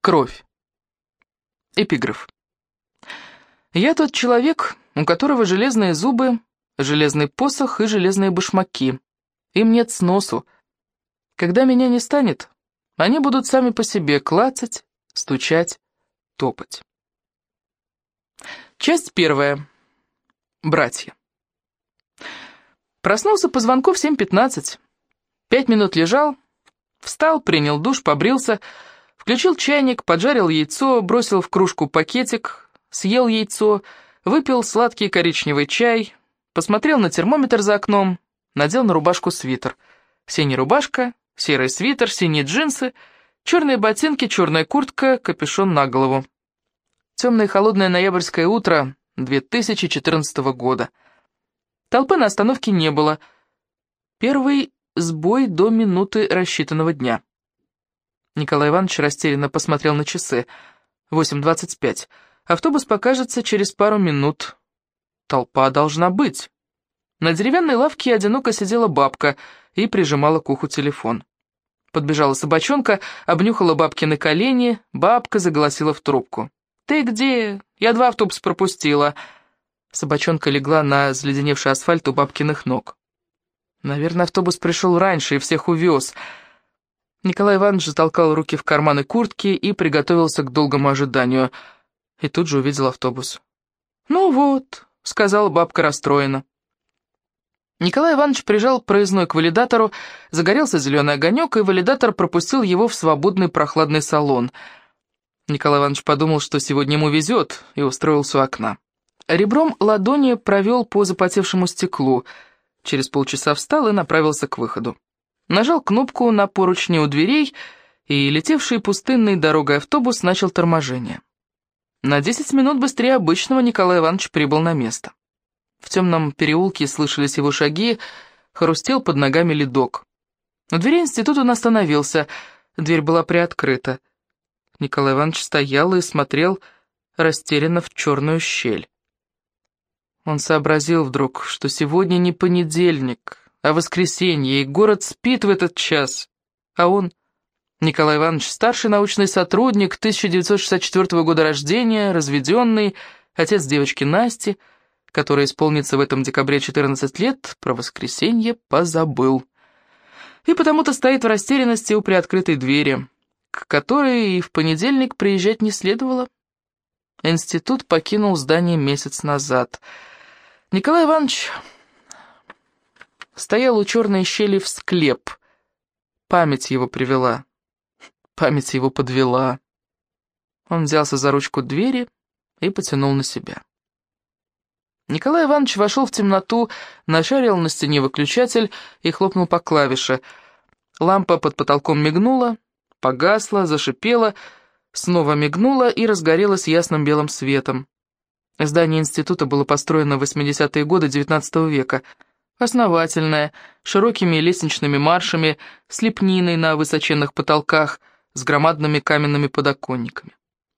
Кровь. Эпиграф. Я тот человек, у которого железные зубы, железный посох и железные башмаки. Им нет сносу. Когда меня не станет, они будут сами по себе клацать, стучать, топать. Часть первая. Братья. Проснулся по звонку в 7.15. Пять минут лежал, встал, принял душ, побрился, включил чайник, поджарил яйцо, бросил в кружку пакетик, съел яйцо, выпил сладкий коричневый чай, посмотрел на термометр за окном, надел на рубашку свитер. Синяя рубашка, серый свитер, синие джинсы, черные ботинки, черная куртка, капюшон на голову. Темное холодное ноябрьское утро 2014 года. Толпы на остановке не было. Первый сбой до минуты рассчитанного дня. Николай Иванович растерянно посмотрел на часы. 8.25. Автобус покажется через пару минут. Толпа должна быть. На деревянной лавке одиноко сидела бабка и прижимала к уху телефон. Подбежала собачонка, обнюхала бабкины колени, бабка заголосила в трубку. «Ты где? Я два автобуса пропустила». Собачонка легла на заледеневший асфальт у бабкиных ног. Наверное, автобус пришел раньше и всех увез. Николай Иванович затолкал руки в карманы куртки и приготовился к долгому ожиданию. И тут же увидел автобус. «Ну вот», — сказала бабка расстроена. Николай Иванович прижал проездной к валидатору, загорелся зеленый огонек, и валидатор пропустил его в свободный прохладный салон. Николай Иванович подумал, что сегодня ему везет, и устроился у окна. Ребром ладони провел по запотевшему стеклу, через полчаса встал и направился к выходу. Нажал кнопку на поручне у дверей, и летевший пустынной дорогой автобус начал торможение. На десять минут быстрее обычного Николай Иванович прибыл на место. В темном переулке слышались его шаги, хрустел под ногами ледок. У двери института он остановился, дверь была приоткрыта. Николай Иванович стоял и смотрел растерянно в черную щель. Он сообразил вдруг, что сегодня не понедельник, а воскресенье, и город спит в этот час. А он, Николай Иванович, старший научный сотрудник, 1964 года рождения, разведенный, отец девочки Насти, которая исполнится в этом декабре 14 лет, про воскресенье позабыл. И потому-то стоит в растерянности у приоткрытой двери, к которой и в понедельник приезжать не следовало. Институт покинул здание месяц назад. Николай Иванович стоял у черной щели в склеп. Память его привела. Память его подвела. Он взялся за ручку двери и потянул на себя. Николай Иванович вошел в темноту, нашарил на стене выключатель и хлопнул по клавише. Лампа под потолком мигнула, погасла, зашипела, снова мигнула и разгорелась ясным белым светом. Здание института было построено в 80-е годы XIX века. Основательное, широкими лестничными маршами, с лепниной на высоченных потолках, с громадными каменными подоконниками.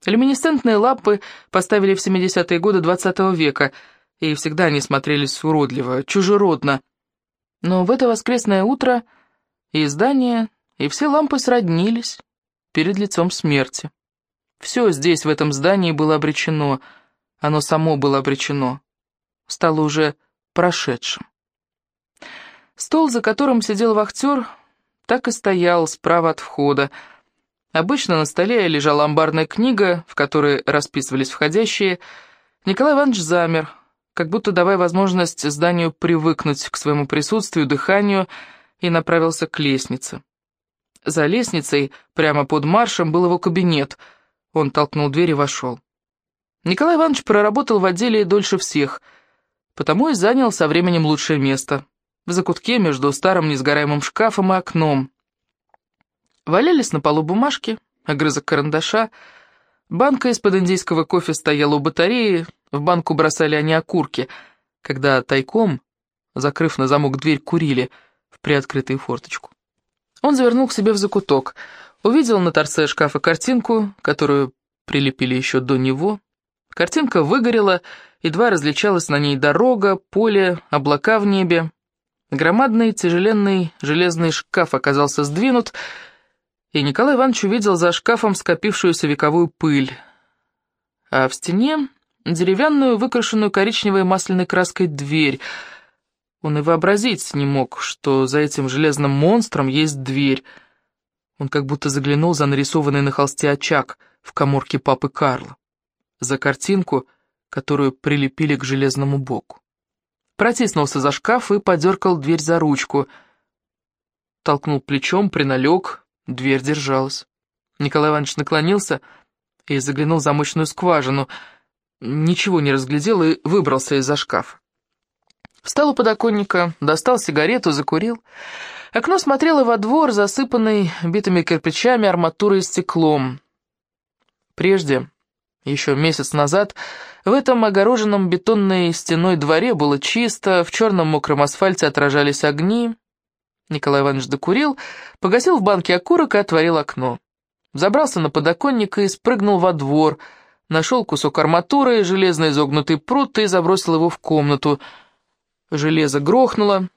Люминесцентные лампы поставили в 70-е годы XX века – и всегда они смотрелись уродливо, чужеродно. Но в это воскресное утро и здание, и все лампы сроднились перед лицом смерти. Все здесь, в этом здании, было обречено, оно само было обречено, стало уже прошедшим. Стол, за которым сидел вахтер, так и стоял справа от входа. Обычно на столе лежала амбарная книга, в которой расписывались входящие. Николай Иванович замер, как будто давая возможность зданию привыкнуть к своему присутствию, дыханию, и направился к лестнице. За лестницей, прямо под маршем, был его кабинет. Он толкнул дверь и вошел. Николай Иванович проработал в отделе дольше всех, потому и занял со временем лучшее место. В закутке между старым несгораемым шкафом и окном. Валялись на полу бумажки, огрызок карандаша, банка из-под индийского кофе стояла у батареи, в банку бросали они окурки, когда тайком, закрыв на замок дверь, курили в приоткрытую форточку. Он завернул к себе в закуток, увидел на торце шкафа картинку, которую прилепили еще до него. Картинка выгорела, едва различалась на ней дорога, поле, облака в небе. Громадный тяжеленный железный шкаф оказался сдвинут, и Николай Иванович увидел за шкафом скопившуюся вековую пыль, а в стене деревянную, выкрашенную коричневой масляной краской дверь. Он и вообразить не мог, что за этим железным монстром есть дверь. Он как будто заглянул за нарисованный на холсте очаг в коморке папы Карла, за картинку, которую прилепили к железному боку. Протиснулся за шкаф и подергал дверь за ручку. Толкнул плечом, приналег, дверь держалась. Николай Иванович наклонился и заглянул в замочную скважину — ничего не разглядел и выбрался из-за шкафа. Встал у подоконника, достал сигарету, закурил. Окно смотрело во двор, засыпанный битыми кирпичами, арматурой и стеклом. Прежде, еще месяц назад, в этом огороженном бетонной стеной дворе было чисто, в черном мокром асфальте отражались огни. Николай Иванович докурил, погасил в банке окурок и отворил окно. Забрался на подоконник и спрыгнул во двор — Нашел кусок арматуры, железный изогнутый прут и забросил его в комнату. Железо грохнуло.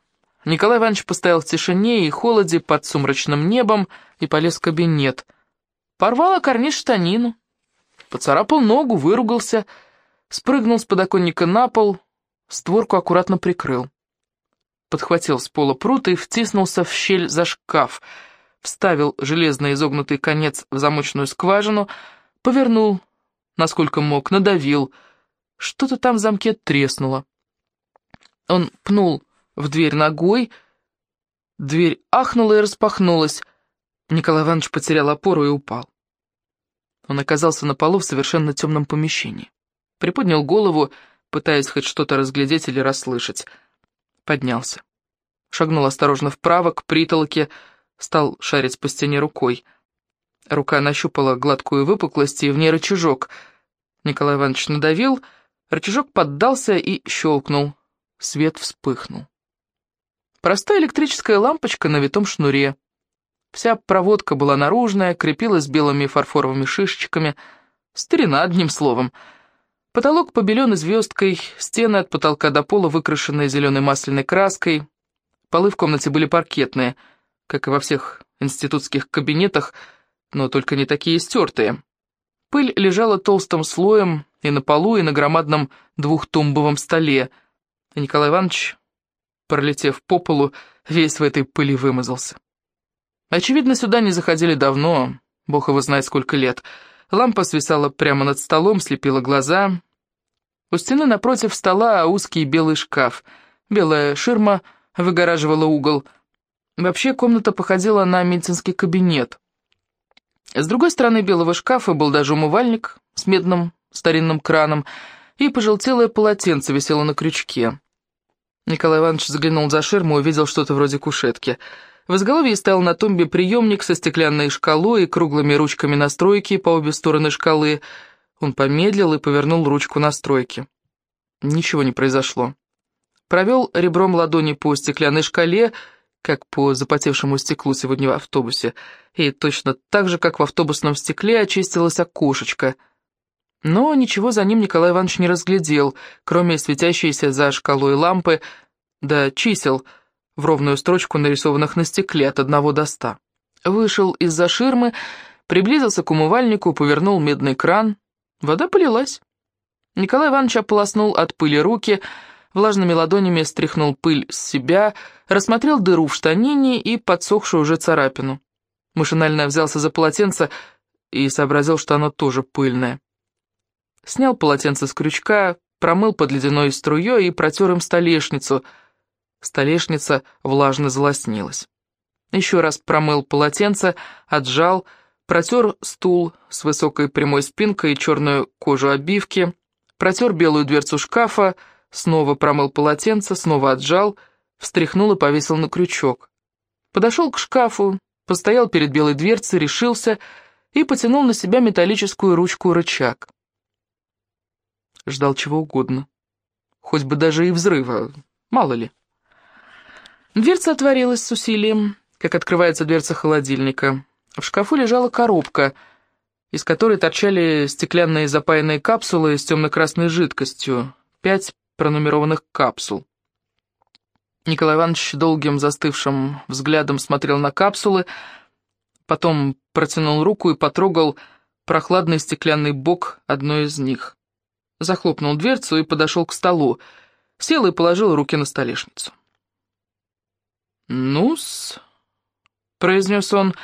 Николай Иванович постоял в тишине и холоде под сумрачным небом и полез в кабинет. Порвало карниз штанину. Поцарапал ногу, выругался, спрыгнул с подоконника на пол, створку аккуратно прикрыл. Подхватил с пола прут и втиснулся в щель за шкаф, вставил железный изогнутый конец в замочную скважину, повернул насколько мог, надавил. Что-то там в замке треснуло. Он пнул в дверь ногой, дверь ахнула и распахнулась. Николай Иванович потерял опору и упал. Он оказался на полу в совершенно темном помещении. Приподнял голову, пытаясь хоть что-то разглядеть или расслышать. Поднялся. Шагнул осторожно вправо, к притолоке, стал шарить по стене рукой. Рука нащупала гладкую выпуклость и в ней рычажок. Николай Иванович надавил, рычажок поддался и щелкнул. Свет вспыхнул. Простая электрическая лампочка на витом шнуре. Вся проводка была наружная, крепилась белыми фарфоровыми шишечками. Старина, одним словом. Потолок побеленный звездкой, стены от потолка до пола выкрашенные зеленой масляной краской. Полы в комнате были паркетные, как и во всех институтских кабинетах, но только не такие стертые. Пыль лежала толстым слоем и на полу, и на громадном двухтумбовом столе. И Николай Иванович, пролетев по полу, весь в этой пыли вымазался. Очевидно, сюда не заходили давно, бог его знает сколько лет. Лампа свисала прямо над столом, слепила глаза. У стены напротив стола узкий белый шкаф. Белая ширма выгораживала угол. Вообще комната походила на медицинский кабинет. С другой стороны белого шкафа был даже умывальник с медным старинным краном, и пожелтелое полотенце висело на крючке. Николай Иванович заглянул за ширму и увидел что-то вроде кушетки. В изголовье стоял на тумбе приемник со стеклянной шкалой и круглыми ручками настройки по обе стороны шкалы. Он помедлил и повернул ручку настройки. Ничего не произошло. Провел ребром ладони по стеклянной шкале, как по запотевшему стеклу сегодня в автобусе, и точно так же, как в автобусном стекле, очистилось окошечко. Но ничего за ним Николай Иванович не разглядел, кроме светящейся за шкалой лампы, да чисел в ровную строчку, нарисованных на стекле от одного до ста. Вышел из-за ширмы, приблизился к умывальнику, повернул медный кран. Вода полилась. Николай Иванович ополоснул от пыли руки, влажными ладонями стряхнул пыль с себя, рассмотрел дыру в штанине и подсохшую уже царапину. Машинально взялся за полотенце и сообразил, что оно тоже пыльное. Снял полотенце с крючка, промыл под ледяной струей и протер им столешницу. Столешница влажно залоснилась. Еще раз промыл полотенце, отжал, протер стул с высокой прямой спинкой и черную кожу обивки, протер белую дверцу шкафа, снова промыл полотенце, снова отжал, встряхнул и повесил на крючок. Подошел к шкафу, постоял перед белой дверцей, решился и потянул на себя металлическую ручку-рычаг. Ждал чего угодно. Хоть бы даже и взрыва, мало ли. Дверца отворилась с усилием, как открывается дверца холодильника. В шкафу лежала коробка, из которой торчали стеклянные запаянные капсулы с темно-красной жидкостью, пять пронумерованных капсул. Николай Иванович долгим застывшим взглядом смотрел на капсулы, потом протянул руку и потрогал прохладный стеклянный бок одной из них. Захлопнул дверцу и подошел к столу. Сел и положил руки на столешницу. «Ну-с», — произнес он,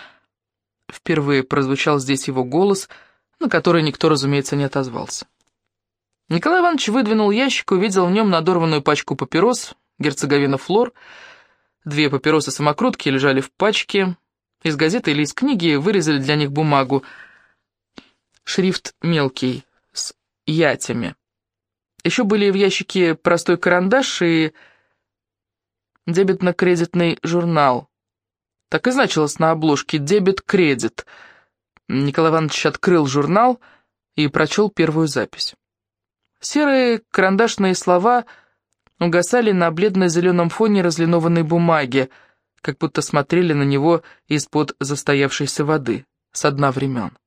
— впервые прозвучал здесь его голос, на который никто, разумеется, не отозвался. Николай Иванович выдвинул ящик и увидел в нем надорванную пачку папирос, герцоговина флор. Две папиросы-самокрутки лежали в пачке. Из газеты или из книги вырезали для них бумагу. Шрифт мелкий, с ятями. Еще были в ящике простой карандаш и дебетно-кредитный журнал. Так и значилось на обложке «Дебет-кредит». Николай Иванович открыл журнал и прочел первую запись. Серые карандашные слова угасали на бледно-зеленом фоне разлинованной бумаги, как будто смотрели на него из-под застоявшейся воды, со дна времен.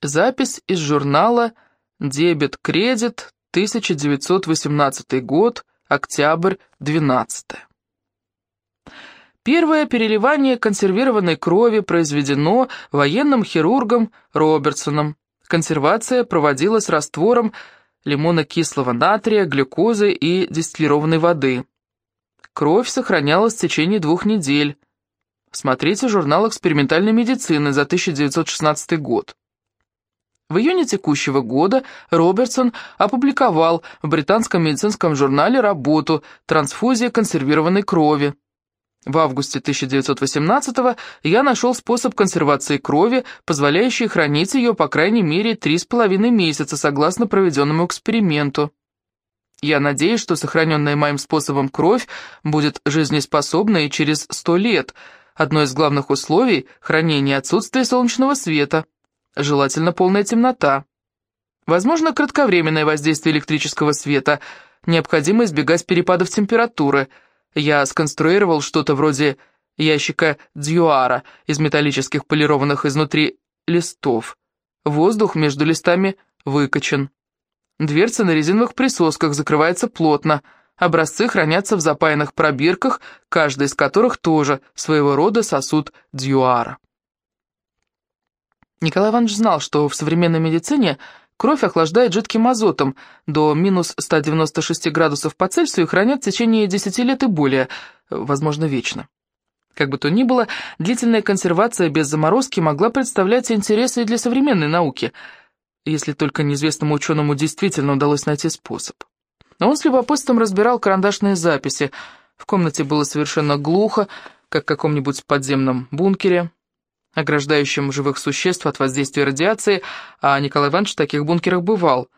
Запись из журнала «Дебет-кредит, 1918 год, октябрь, 12 Первое переливание консервированной крови произведено военным хирургом Робертсоном Консервация проводилась раствором лимонно-кислого натрия, глюкозы и дистиллированной воды. Кровь сохранялась в течение двух недель. Смотрите журнал экспериментальной медицины за 1916 год. В июне текущего года Робертсон опубликовал в британском медицинском журнале работу «Трансфузия консервированной крови». В августе 1918 я нашел способ консервации крови, позволяющий хранить ее по крайней мере три с половиной месяца согласно проведенному эксперименту. Я надеюсь, что сохраненная моим способом кровь будет жизнеспособна и через сто лет. Одно из главных условий – хранение отсутствия солнечного света, желательно полная темнота. Возможно, кратковременное воздействие электрического света, необходимо избегать перепадов температуры – я сконструировал что-то вроде ящика дьюара из металлических полированных изнутри листов. Воздух между листами выкачан. Дверца на резиновых присосках закрывается плотно. Образцы хранятся в запаянных пробирках, каждый из которых тоже своего рода сосуд дьюара. Николай Иванович знал, что в современной медицине Кровь охлаждает жидким азотом до минус 196 градусов по Цельсию и хранят в течение 10 лет и более, возможно, вечно. Как бы то ни было, длительная консервация без заморозки могла представлять интересы и для современной науки, если только неизвестному ученому действительно удалось найти способ. Но он с любопытством разбирал карандашные записи. В комнате было совершенно глухо, как в каком-нибудь подземном бункере ограждающим живых существ от воздействия радиации, а Николай Иванович в таких бункерах бывал.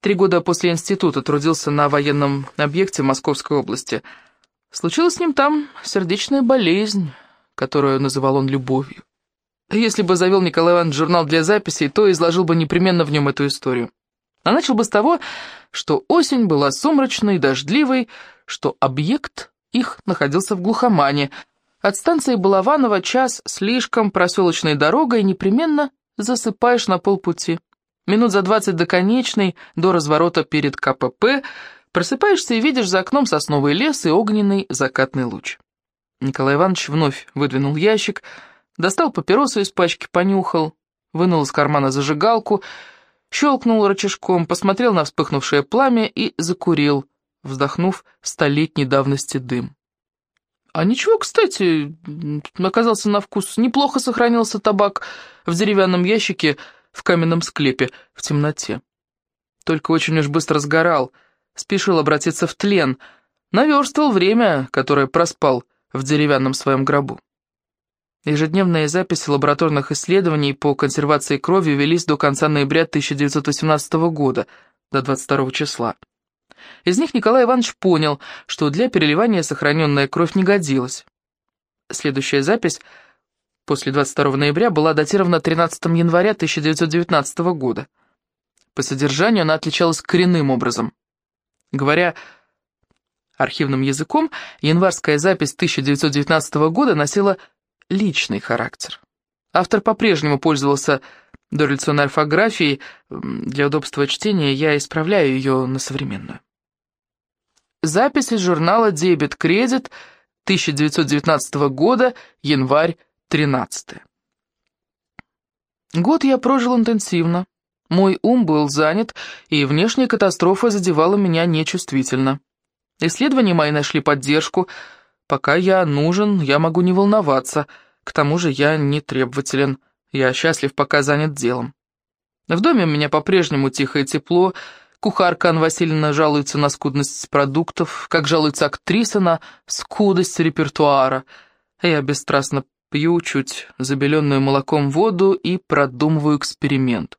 Три года после института трудился на военном объекте в Московской области. Случилась с ним там сердечная болезнь, которую называл он любовью. Если бы завел Николай Иванович журнал для записей, то изложил бы непременно в нем эту историю. А начал бы с того, что осень была сумрачной, дождливой, что объект их находился в глухомане – от станции Балаванова час слишком проселочной дорогой непременно засыпаешь на полпути. Минут за двадцать до конечной, до разворота перед КПП, просыпаешься и видишь за окном сосновый лес и огненный закатный луч. Николай Иванович вновь выдвинул ящик, достал папиросу из пачки, понюхал, вынул из кармана зажигалку, щелкнул рычажком, посмотрел на вспыхнувшее пламя и закурил, вздохнув столетней давности дым. А ничего, кстати, оказался на вкус. Неплохо сохранился табак в деревянном ящике в каменном склепе в темноте. Только очень уж быстро сгорал, спешил обратиться в тлен, наверстывал время, которое проспал в деревянном своем гробу. Ежедневные записи лабораторных исследований по консервации крови велись до конца ноября 1918 года, до 22 числа. Из них Николай Иванович понял, что для переливания сохраненная кровь не годилась. Следующая запись после 22 ноября была датирована 13 января 1919 года. По содержанию она отличалась коренным образом. Говоря архивным языком, январская запись 1919 года носила личный характер. Автор по-прежнему пользовался дореволюционной орфографией. Для удобства чтения я исправляю ее на современную. Запись из журнала «Дебет-кредит» 1919 года, январь 13. Год я прожил интенсивно. Мой ум был занят, и внешняя катастрофа задевала меня нечувствительно. Исследования мои нашли поддержку. Пока я нужен, я могу не волноваться. К тому же я не требователен. Я счастлив, пока занят делом. В доме у меня по-прежнему тихо и тепло. Кухарка Анна Васильевна жалуется на скудность продуктов, как жалуется актриса на скудость репертуара. Я бесстрастно пью чуть забеленную молоком воду и продумываю эксперимент.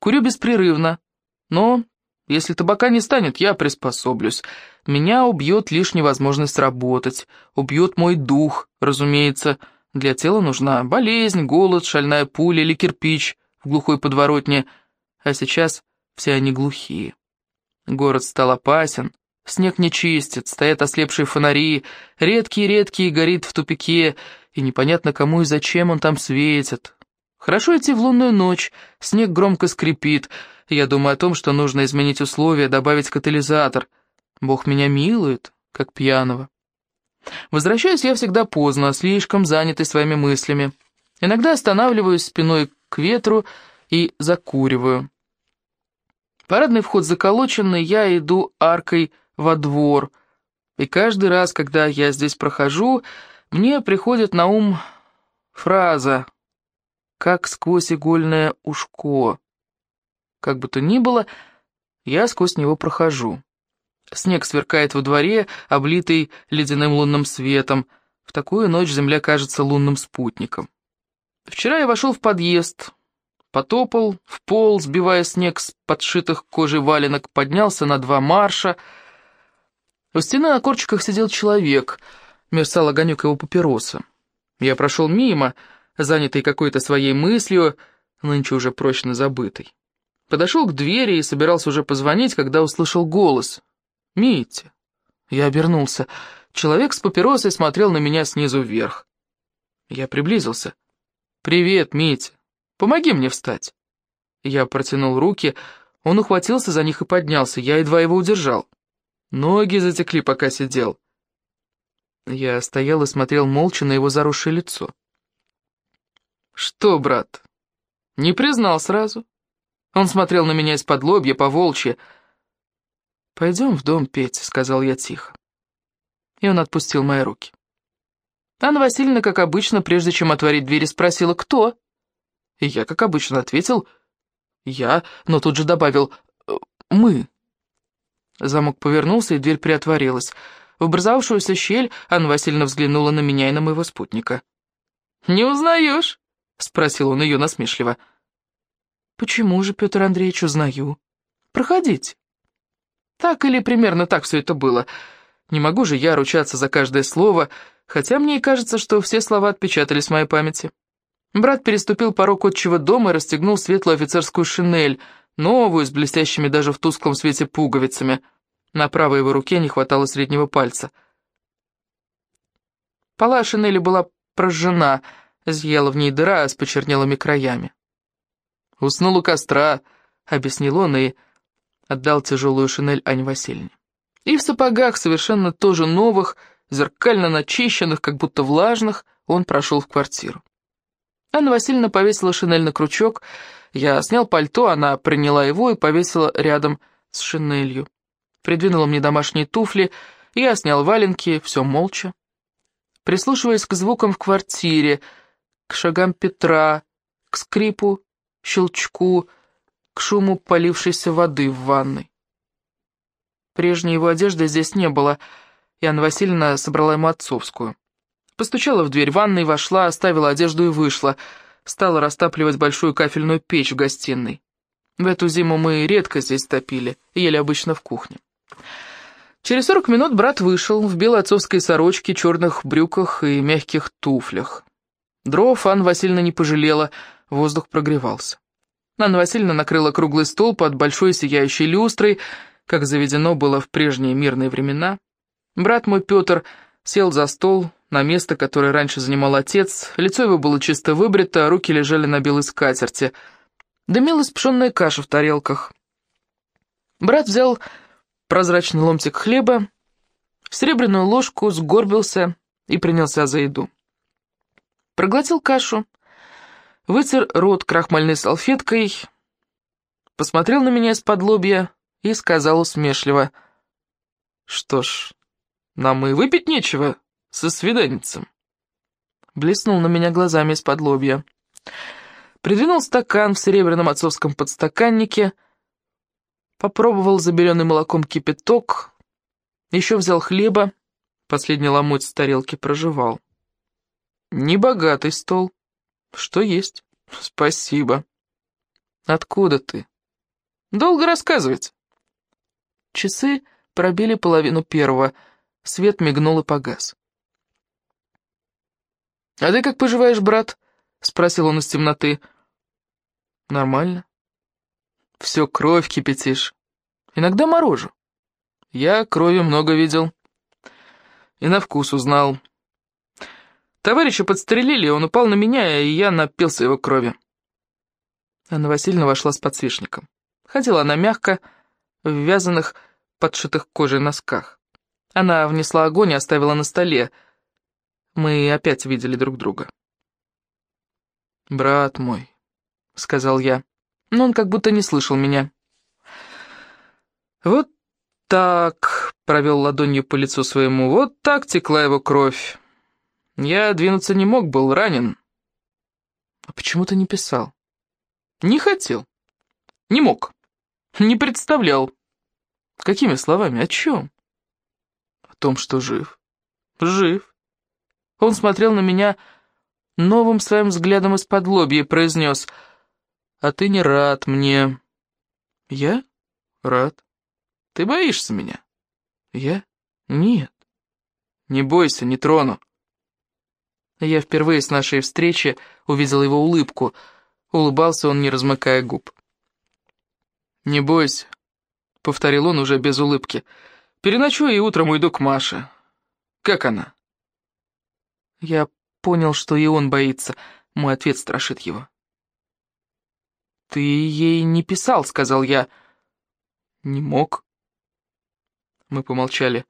Курю беспрерывно, но если табака не станет, я приспособлюсь. Меня убьет лишь невозможность работать, убьет мой дух, разумеется. Для тела нужна болезнь, голод, шальная пуля или кирпич в глухой подворотне, а сейчас все они глухие. Город стал опасен, снег не чистит, стоят ослепшие фонари, редкие-редкие горит в тупике, и непонятно кому и зачем он там светит. Хорошо идти в лунную ночь, снег громко скрипит, я думаю о том, что нужно изменить условия, добавить катализатор. Бог меня милует, как пьяного. Возвращаюсь я всегда поздно, слишком занятый своими мыслями. Иногда останавливаюсь спиной к ветру и закуриваю. Парадный вход заколоченный, я иду аркой во двор. И каждый раз, когда я здесь прохожу, мне приходит на ум фраза «как сквозь игольное ушко». Как бы то ни было, я сквозь него прохожу. Снег сверкает во дворе, облитый ледяным лунным светом. В такую ночь земля кажется лунным спутником. Вчера я вошел в подъезд, потопал в пол, сбивая снег с подшитых кожей валенок, поднялся на два марша. У стены на корчиках сидел человек, мерцал огонек его папироса. Я прошел мимо, занятый какой-то своей мыслью, нынче уже прочно забытой. Подошел к двери и собирался уже позвонить, когда услышал голос — «Митя!» Я обернулся. Человек с папиросой смотрел на меня снизу вверх. Я приблизился. «Привет, Митя! Помоги мне встать!» Я протянул руки, он ухватился за них и поднялся, я едва его удержал. Ноги затекли, пока сидел. Я стоял и смотрел молча на его заросшее лицо. «Что, брат, не признал сразу?» Он смотрел на меня из-под лобья, по волчьи, «Пойдем в дом, Петя», — сказал я тихо. И он отпустил мои руки. Анна Васильевна, как обычно, прежде чем отворить двери, спросила, кто? И я, как обычно, ответил, я, но тут же добавил, мы. Замок повернулся, и дверь приотворилась. В образовавшуюся щель Анна Васильевна взглянула на меня и на моего спутника. «Не узнаешь?» — спросил он ее насмешливо. «Почему же, Петр Андреевич, узнаю? Проходите». Так или примерно так все это было. Не могу же я ручаться за каждое слово, хотя мне и кажется, что все слова отпечатались в моей памяти. Брат переступил порог отчего дома и расстегнул светлую офицерскую шинель, новую, с блестящими даже в тусклом свете пуговицами. На правой его руке не хватало среднего пальца. Пола шинели была прожжена, зъела в ней дыра с почернелыми краями. «Уснул у костра», — объяснил он и отдал тяжелую шинель Ане Васильевне. И в сапогах, совершенно тоже новых, зеркально начищенных, как будто влажных, он прошел в квартиру. Анна Васильевна повесила шинель на крючок, я снял пальто, она приняла его и повесила рядом с шинелью. Придвинула мне домашние туфли, я снял валенки, все молча. Прислушиваясь к звукам в квартире, к шагам Петра, к скрипу, щелчку, к шуму полившейся воды в ванной. Прежней его одежды здесь не было, и Анна Васильевна собрала ему отцовскую. Постучала в дверь ванной, вошла, оставила одежду и вышла. Стала растапливать большую кафельную печь в гостиной. В эту зиму мы редко здесь топили, ели обычно в кухне. Через сорок минут брат вышел в белой отцовской сорочке, черных брюках и мягких туфлях. Дров Анна Васильевна не пожалела, воздух прогревался. Анна Васильевна накрыла круглый стол под большой сияющей люстрой, как заведено было в прежние мирные времена. Брат мой Петр сел за стол, на место, которое раньше занимал отец, лицо его было чисто выбрито, а руки лежали на белой скатерти. Дымилась пшенная каша в тарелках. Брат взял прозрачный ломтик хлеба, в серебряную ложку сгорбился и принялся за еду. Проглотил кашу, вытер рот крахмальной салфеткой, посмотрел на меня из-под лобья и сказал усмешливо. «Что ж, нам и выпить нечего со свиданницем». Блеснул на меня глазами из-под лобья. Придвинул стакан в серебряном отцовском подстаканнике, попробовал забеленный молоком кипяток, еще взял хлеба, последний ломоть с тарелки проживал. Небогатый стол. Что есть? Спасибо. Откуда ты? Долго рассказывать. Часы пробили половину первого. Свет мигнул и погас. «А ты как поживаешь, брат?» — спросил он из темноты. «Нормально. Все кровь кипятишь. Иногда морожу. Я крови много видел. И на вкус узнал. Товарища подстрелили, он упал на меня, и я напился его крови». Анна Васильевна вошла с подсвечником. Ходила она мягко, в вязаных, подшитых кожей носках. Она внесла огонь и оставила на столе. Мы опять видели друг друга. «Брат мой», — сказал я, но он как будто не слышал меня. «Вот так», — провел ладонью по лицу своему, — «вот так текла его кровь. Я двинуться не мог, был ранен». «А почему ты не писал?» «Не хотел. Не мог. Не представлял». «Какими словами? О чем?» «О том, что жив». «Жив. Он смотрел на меня новым своим взглядом из-под лобья и произнес, «А ты не рад мне». «Я? Рад. Ты боишься меня?» «Я? Нет. Не бойся, не трону». Я впервые с нашей встречи увидел его улыбку. Улыбался он, не размыкая губ. «Не бойся», — повторил он уже без улыбки. «Переночую и утром уйду к Маше. Как она?» Я понял, что и он боится. Мой ответ страшит его. «Ты ей не писал», — сказал я. «Не мог». Мы помолчали.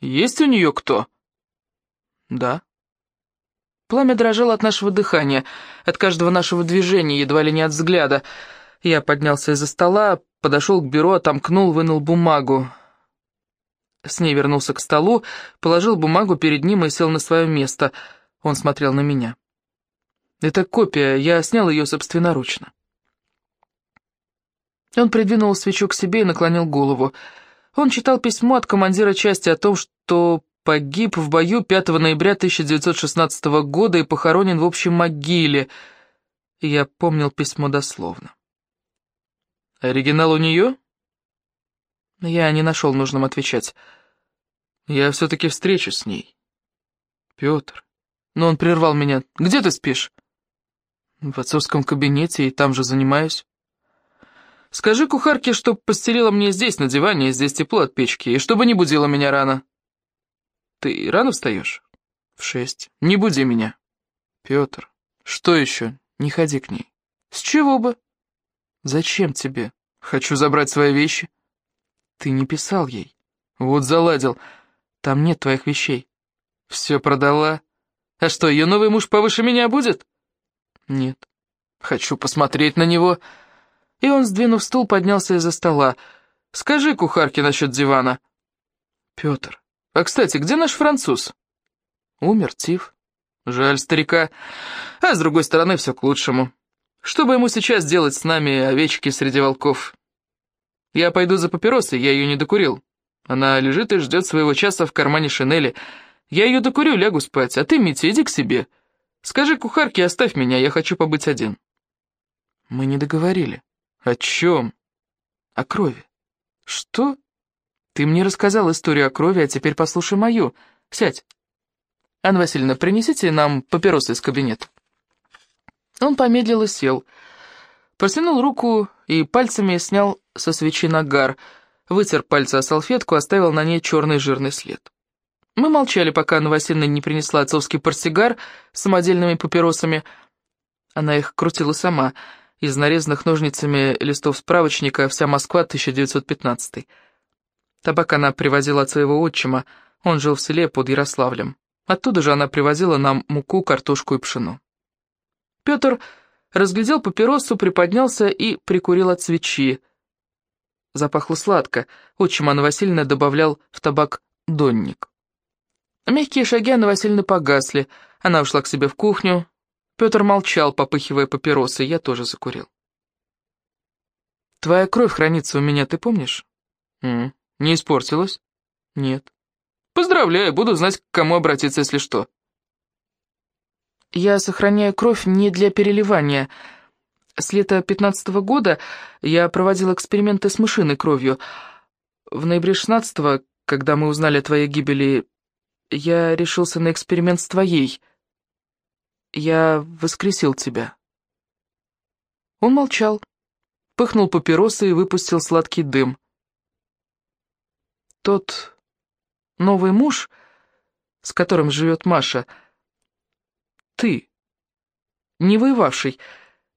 «Есть у нее кто?» «Да». Пламя дрожало от нашего дыхания, от каждого нашего движения, едва ли не от взгляда. Я поднялся из-за стола, подошел к бюро, отомкнул, вынул бумагу. С ней вернулся к столу, положил бумагу перед ним и сел на свое место. Он смотрел на меня. «Это копия, я снял ее собственноручно». Он придвинул свечу к себе и наклонил голову. Он читал письмо от командира части о том, что погиб в бою 5 ноября 1916 года и похоронен в общей могиле. Я помнил письмо дословно. «Оригинал у нее?» Я не нашел нужным отвечать. Я все-таки встречусь с ней. Петр. Но он прервал меня. Где ты спишь? В отцовском кабинете и там же занимаюсь. Скажи кухарке, чтоб постелила мне здесь, на диване, здесь тепло от печки, и чтобы не будила меня рано. Ты рано встаешь? В шесть. Не буди меня. Петр. Что еще? Не ходи к ней. С чего бы? Зачем тебе? Хочу забрать свои вещи. Ты не писал ей. Вот заладил. Там нет твоих вещей. Все продала. А что, ее новый муж повыше меня будет? Нет. Хочу посмотреть на него. И он, сдвинув стул, поднялся из-за стола. Скажи кухарке насчет дивана. Петр. А, кстати, где наш француз? Умер, Тиф. Жаль старика. А с другой стороны, все к лучшему. Что бы ему сейчас делать с нами, овечки среди волков? Я пойду за папиросой, я ее не докурил. Она лежит и ждет своего часа в кармане шинели. Я ее докурю, лягу спать, а ты, Митя, иди к себе. Скажи кухарке, оставь меня, я хочу побыть один. Мы не договорили. О чем? О крови. Что? Ты мне рассказал историю о крови, а теперь послушай мою. Сядь. Анна Васильевна, принесите нам папиросы из кабинета. Он помедлил и сел. Протянул руку и пальцами снял со свечи нагар, вытер пальцы о салфетку, оставил на ней черный жирный след. Мы молчали, пока Анна не принесла отцовский портсигар с самодельными папиросами. Она их крутила сама, из нарезанных ножницами листов справочника «Вся Москва, 1915». Табак она привозила от своего отчима, он жил в селе под Ярославлем. Оттуда же она привозила нам муку, картошку и пшено. Петр разглядел папиросу, приподнялся и прикурил от свечи. Запахло сладко. Отчим Анна Васильевна добавлял в табак донник. Мягкие шаги Анны Васильевны погасли. Она ушла к себе в кухню. Петр молчал, попыхивая папиросы, я тоже закурил. «Твоя кровь хранится у меня, ты помнишь?» «Не испортилась?» «Нет». «Поздравляю, буду знать, к кому обратиться, если что». «Я сохраняю кровь не для переливания. С лета пятнадцатого года я проводил эксперименты с мышиной кровью. В ноябре шестнадцатого, когда мы узнали о твоей гибели, я решился на эксперимент с твоей. Я воскресил тебя». Он молчал, пыхнул папиросы и выпустил сладкий дым. Тот новый муж, с которым живет Маша, ты, не воевавший,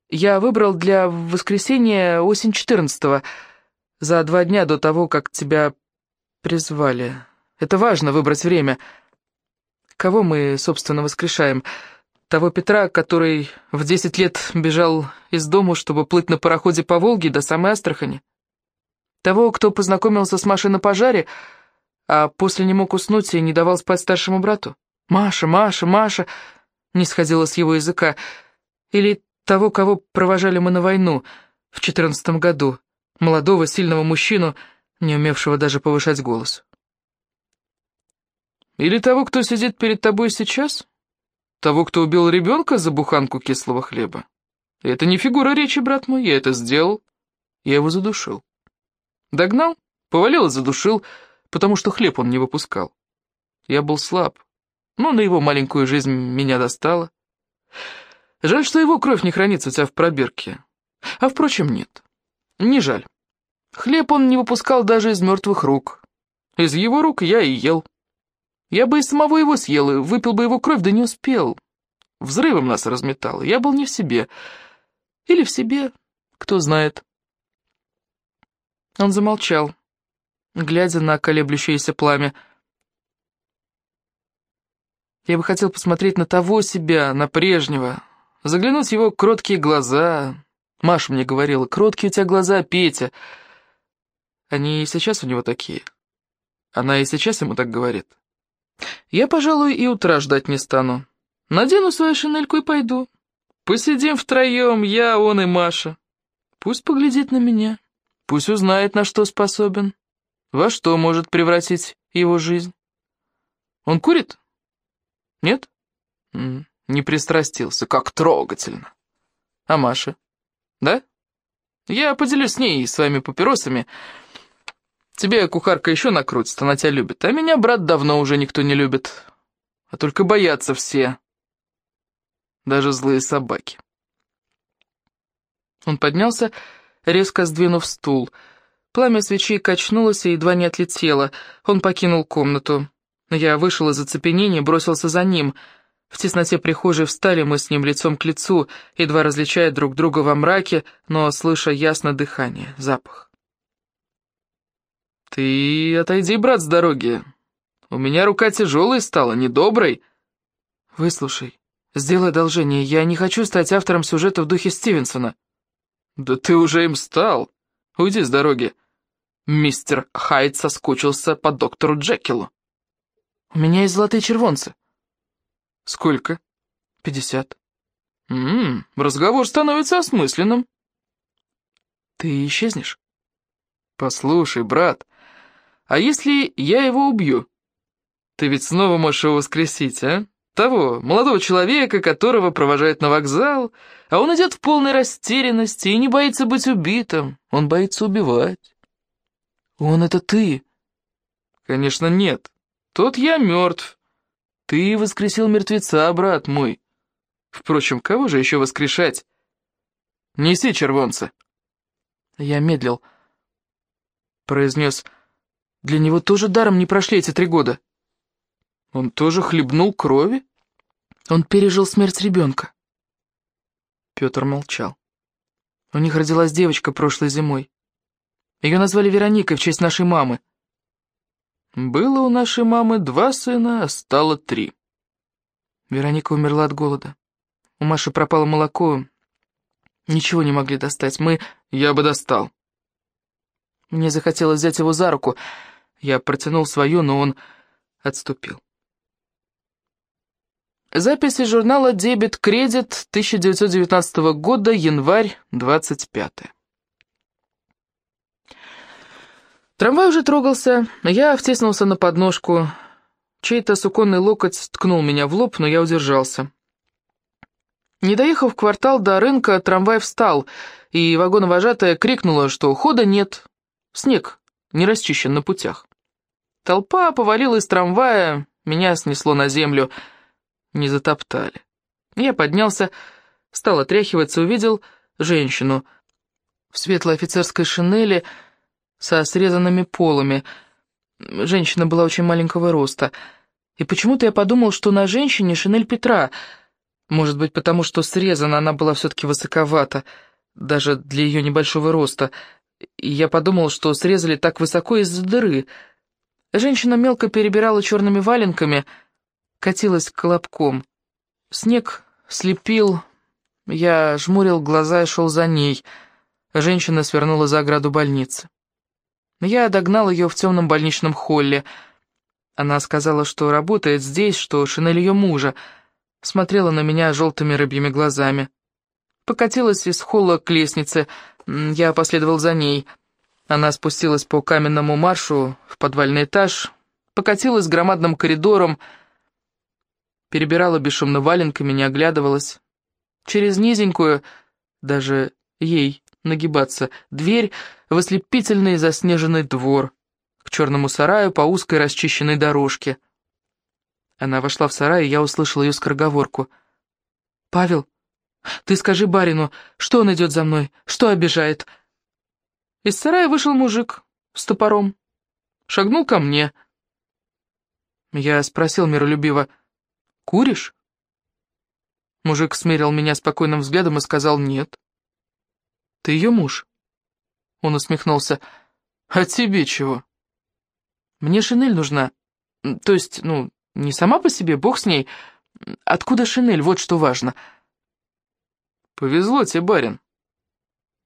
я выбрал для воскресенья осень четырнадцатого, за два дня до того, как тебя призвали. Это важно, выбрать время. Кого мы, собственно, воскрешаем? Того Петра, который в десять лет бежал из дому, чтобы плыть на пароходе по Волге до самой Астрахани? Того, кто познакомился с Машей на пожаре, а после не мог уснуть и не давал спать старшему брату? Маша, Маша, Маша, не сходила с его языка. Или того, кого провожали мы на войну в четырнадцатом году, молодого, сильного мужчину, не умевшего даже повышать голос. Или того, кто сидит перед тобой сейчас? Того, кто убил ребенка за буханку кислого хлеба? Это не фигура речи, брат мой, я это сделал. Я его задушил. Догнал, повалил и задушил, потому что хлеб он не выпускал. Я был слаб, но на его маленькую жизнь меня достало. Жаль, что его кровь не хранится у тебя в пробирке. А впрочем, нет. Не жаль. Хлеб он не выпускал даже из мертвых рук. Из его рук я и ел. Я бы и самого его съел, и выпил бы его кровь, да не успел. Взрывом нас разметало. Я был не в себе. Или в себе, кто знает. Он замолчал, глядя на колеблющееся пламя. Я бы хотел посмотреть на того себя, на прежнего, Заглянуть в его кроткие глаза. Маша мне говорила, кроткие у тебя глаза, Петя. Они и сейчас у него такие. Она и сейчас ему так говорит. Я, пожалуй, и утра ждать не стану. Надену свою шинельку и пойду. Посидим втроем, я, он и Маша. Пусть поглядит на меня. Пусть узнает, на что способен. Во что может превратить его жизнь. Он курит? Нет? Не пристрастился, как трогательно. А Маша? Да? Я поделюсь с ней своими папиросами. Тебе кухарка еще накрутит, она тебя любит. А меня, брат, давно уже никто не любит. А только боятся все. Даже злые собаки. Он поднялся, резко сдвинув стул. Пламя свечи качнулось и едва не отлетело. Он покинул комнату. Я вышел из оцепенения, бросился за ним — в тесноте прихожей встали мы с ним лицом к лицу, едва различая друг друга во мраке, но слыша ясно дыхание, запах. «Ты отойди, брат, с дороги. У меня рука тяжелая стала, недоброй». «Выслушай, сделай одолжение, я не хочу стать автором сюжета в духе Стивенсона». «Да ты уже им стал. Уйди с дороги». Мистер Хайд соскучился по доктору Джекилу. «У меня есть золотые червонцы». «Сколько?» «Пятьдесят». «Ммм, разговор становится осмысленным». «Ты исчезнешь?» «Послушай, брат, а если я его убью? Ты ведь снова можешь его воскресить, а? Того, молодого человека, которого провожают на вокзал, а он идет в полной растерянности и не боится быть убитым, он боится убивать». «Он это ты?» «Конечно, нет. Тот я мертв, ты воскресил мертвеца, брат мой. Впрочем, кого же еще воскрешать? Неси червонца. Я медлил. Произнес, для него тоже даром не прошли эти три года. Он тоже хлебнул крови? Он пережил смерть ребенка. Петр молчал. У них родилась девочка прошлой зимой. Ее назвали Вероникой в честь нашей мамы. Было у нашей мамы два сына, а стало три. Вероника умерла от голода. У Маши пропало молоко. Ничего не могли достать. Мы... Я бы достал. Мне захотелось взять его за руку. Я протянул свою, но он отступил. Запись из журнала «Дебет-кредит» 1919 года, январь 25 Трамвай уже трогался, я втиснулся на подножку. Чей-то суконный локоть ткнул меня в лоб, но я удержался. Не доехав квартал до рынка, трамвай встал, и вагоновожатая крикнула, что хода нет, снег не расчищен на путях. Толпа повалила из трамвая, меня снесло на землю, не затоптали. Я поднялся, стал отряхиваться, увидел женщину в светлой офицерской шинели, со срезанными полами. Женщина была очень маленького роста. И почему-то я подумал, что на женщине шинель Петра. Может быть, потому что срезана она была все-таки высоковата, даже для ее небольшого роста. И я подумал, что срезали так высоко из-за дыры. Женщина мелко перебирала черными валенками, катилась колобком. Снег слепил, я жмурил глаза и шел за ней. Женщина свернула за ограду больницы. Я догнал ее в темном больничном холле. Она сказала, что работает здесь, что шинель ее мужа. Смотрела на меня желтыми рыбьими глазами. Покатилась из холла к лестнице. Я последовал за ней. Она спустилась по каменному маршу в подвальный этаж, покатилась громадным коридором, перебирала бесшумно валенками, не оглядывалась. Через низенькую, даже ей, нагибаться, дверь в ослепительный заснеженный двор, к черному сараю по узкой расчищенной дорожке. Она вошла в сарай, и я услышал ее скороговорку. «Павел, ты скажи барину, что он идет за мной, что обижает?» Из сарая вышел мужик с топором, шагнул ко мне. Я спросил миролюбиво, «Куришь?» Мужик смерил меня спокойным взглядом и сказал «нет». Ты ее муж?» Он усмехнулся. «А тебе чего?» «Мне шинель нужна. То есть, ну, не сама по себе, бог с ней. Откуда шинель, вот что важно». «Повезло тебе, барин.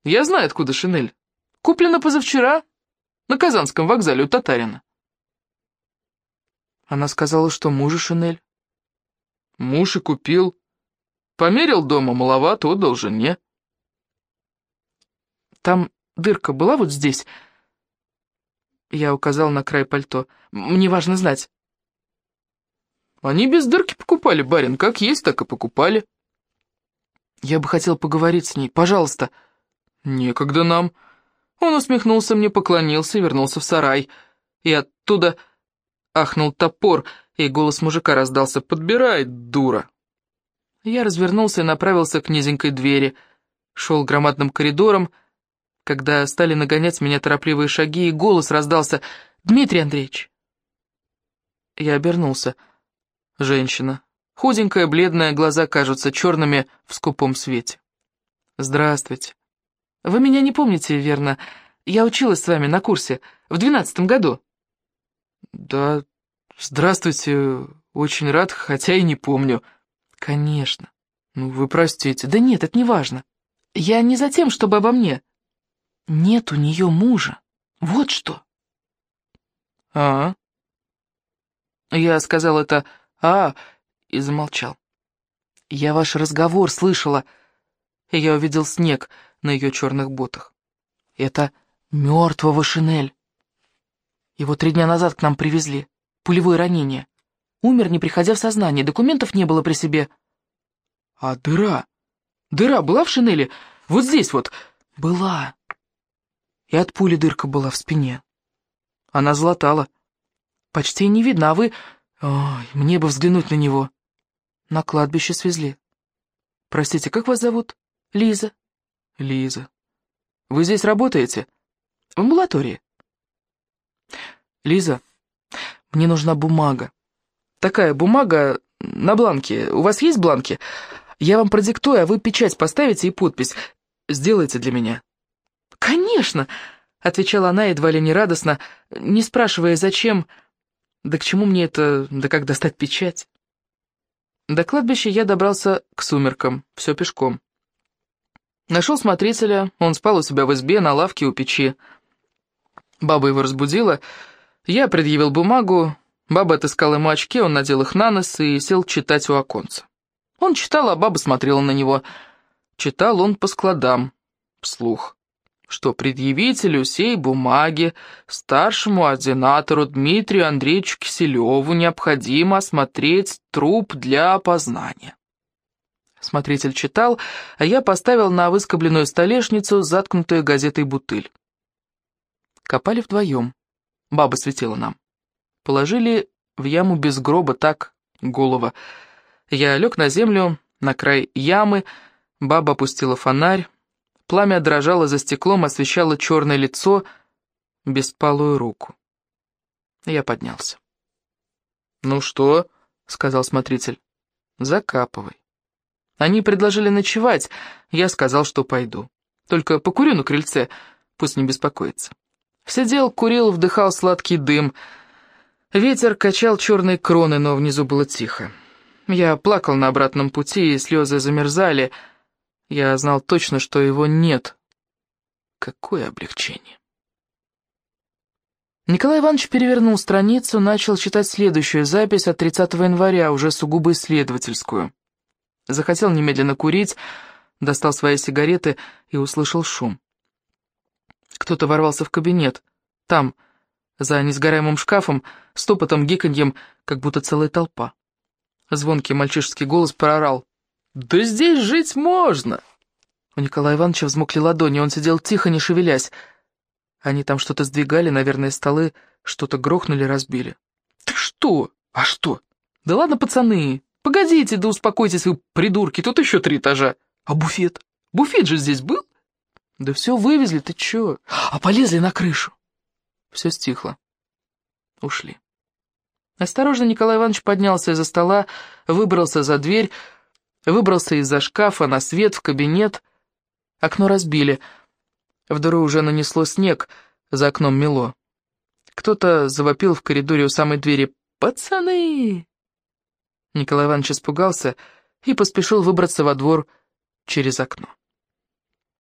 Я знаю, откуда шинель. Куплена позавчера на Казанском вокзале у татарина». Она сказала, что мужа шинель. Муж и купил. Померил дома, маловато, отдал жене. Там дырка была вот здесь?» Я указал на край пальто. «Мне важно знать». «Они без дырки покупали, барин, как есть, так и покупали». «Я бы хотел поговорить с ней, пожалуйста». «Некогда нам». Он усмехнулся, мне поклонился и вернулся в сарай. И оттуда ахнул топор, и голос мужика раздался «Подбирай, дура». Я развернулся и направился к низенькой двери. Шел громадным коридором, когда стали нагонять меня торопливые шаги, и голос раздался «Дмитрий Андреевич!» Я обернулся. Женщина. Худенькая, бледная, глаза кажутся черными в скупом свете. «Здравствуйте. Вы меня не помните, верно? Я училась с вами на курсе в двенадцатом году». «Да, здравствуйте. Очень рад, хотя и не помню». «Конечно. Ну, вы простите. Да нет, это не важно. Я не за тем, чтобы обо мне. Нет у нее мужа. Вот что. А? Я сказал это «а» и замолчал. Я ваш разговор слышала, я увидел снег на ее черных ботах. Это мертвого шинель. Его три дня назад к нам привезли. Пулевое ранение. Умер, не приходя в сознание, документов не было при себе. А дыра? Дыра была в шинели? Вот здесь вот. Была и от пули дырка была в спине. Она златала. Почти не видно, а вы... Ой, мне бы взглянуть на него. На кладбище свезли. Простите, как вас зовут? Лиза. Лиза. Вы здесь работаете? В амбулатории. Лиза, мне нужна бумага. Такая бумага на бланке. У вас есть бланки? Я вам продиктую, а вы печать поставите и подпись. Сделайте для меня. «Конечно!» — отвечала она едва ли не радостно, не спрашивая, зачем, да к чему мне это, да как достать печать. До кладбища я добрался к сумеркам, все пешком. Нашел смотрителя, он спал у себя в избе на лавке у печи. Баба его разбудила, я предъявил бумагу, баба отыскала ему очки, он надел их на нос и сел читать у оконца. Он читал, а баба смотрела на него. Читал он по складам, вслух что предъявителю сей бумаги, старшему ординатору Дмитрию Андреевичу Киселеву необходимо осмотреть труп для опознания. Смотритель читал, а я поставил на выскобленную столешницу заткнутую газетой бутыль. Копали вдвоем. Баба светила нам. Положили в яму без гроба так, голова. Я лег на землю, на край ямы, баба опустила фонарь, Пламя дрожало за стеклом, освещало черное лицо, беспалую руку. Я поднялся. «Ну что?» — сказал смотритель. «Закапывай». Они предложили ночевать, я сказал, что пойду. Только покурю на крыльце, пусть не беспокоится. Сидел, курил, вдыхал сладкий дым. Ветер качал черные кроны, но внизу было тихо. Я плакал на обратном пути, и слезы замерзали — я знал точно, что его нет. Какое облегчение. Николай Иванович перевернул страницу, начал читать следующую запись от 30 января, уже сугубо исследовательскую. Захотел немедленно курить, достал свои сигареты и услышал шум. Кто-то ворвался в кабинет. Там, за несгораемым шкафом, стопотом, гиканьем, как будто целая толпа. Звонкий мальчишеский голос проорал. «Да здесь жить можно!» У Николая Ивановича взмокли ладони, он сидел тихо, не шевелясь. Они там что-то сдвигали, наверное, столы, что-то грохнули, разбили. «Ты что? А что? Да ладно, пацаны, погодите, да успокойтесь вы, придурки, тут еще три этажа. А буфет? Буфет же здесь был?» «Да все вывезли, ты че? А полезли на крышу!» Все стихло. Ушли. Осторожно Николай Иванович поднялся из-за стола, выбрался за дверь, Выбрался из-за шкафа на свет в кабинет. Окно разбили. В дыру уже нанесло снег, за окном мело. Кто-то завопил в коридоре у самой двери «Пацаны!». Николай Иванович испугался и поспешил выбраться во двор через окно.